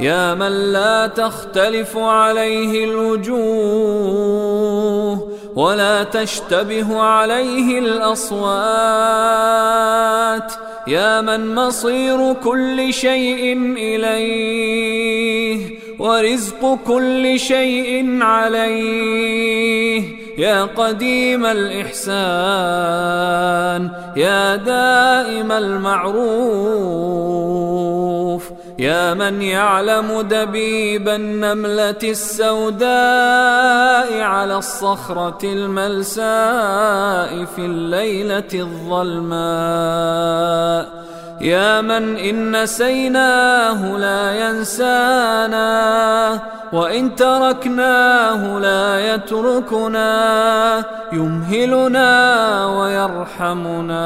يا من لا تختلف عليه الوجوه ولا تشتبه عليه الأصوات يا من مصير كل شيء إليه ورزق كل شيء عليه يا قديم الإحسان يا دائم المعروف يا من يعلم دبيب النملة السوداء على الصخرة الملساء في الليلة الظلماء. يا من إن نسيناه لا ينسانا وإن تركناه لا يتركنا. يمهلنا ويرحمنا.